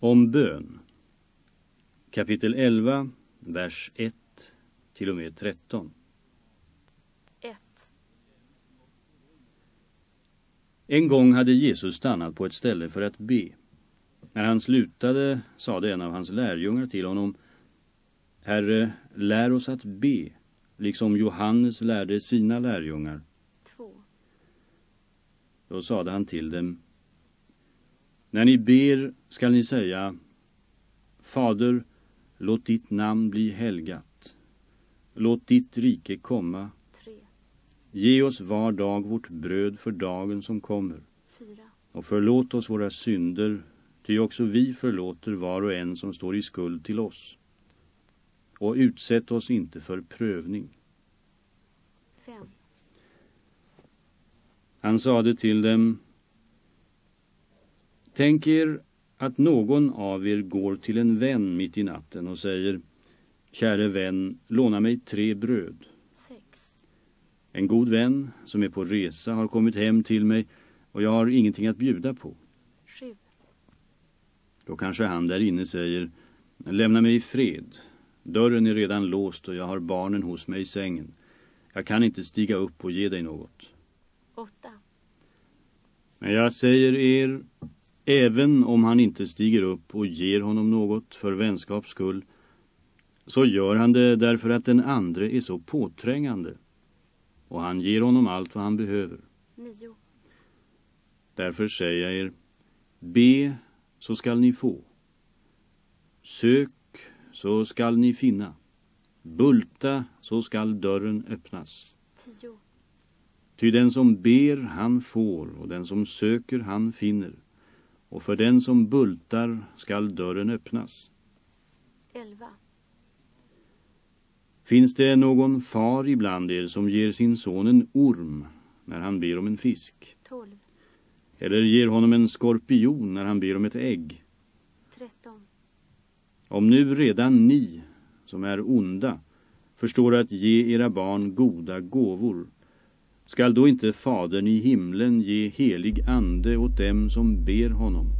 Om bön. Kapitel 11, vers 1 till och med 13. 1. En gång hade Jesus stannat på ett ställe för att be. När han slutade sade en av hans lärjungar till honom Herre, lär oss att be, liksom Johannes lärde sina lärjungar. 2. Då sade han till dem När ni ber skall ni säga Fader, låt ditt namn bli helgat. Låt ditt rike komma. 3. Ge oss var dag vårt bröd för dagen som kommer. 4. Och förlåt oss våra synder, ty också vi förlåter var och en som står i skuld till oss. Och utsätt oss inte för prövning. 5. Han sade till dem Tänk er att någon av er går till en vän mitt i natten och säger Käre vän, låna mig tre bröd. 6. En god vän som är på resa har kommit hem till mig och jag har ingenting att bjuda på. 7. Då kanske han där inne säger Lämna mig i fred. Dörren är redan låst och jag har barnen hos mig i sängen. Jag kan inte stiga upp och ge dig något. 8. Men jag säger er, även om han inte stiger upp och ger honom något för vänskaps skull, så gör han det därför att den andre är så påträngande. Och han ger honom allt vad han behöver. 9. Därför säger jag er, be så skall ni få. Sök så skall ni finna. Bulta så skall dörren öppnas. 10. Ty den som ber han får och den som söker han finner. Och för den som bultar skall dörren öppnas. 11. Finns det någon far ibland er som ger sin son en orm när han ber om en fisk? 12. Eller ger honom en skorpion när han ber om ett ägg? 13. Om nu redan ni, som är onda, förstår att ge era barn goda gåvor, skall då inte fadern i himlen ge helig ande åt dem som ber honom?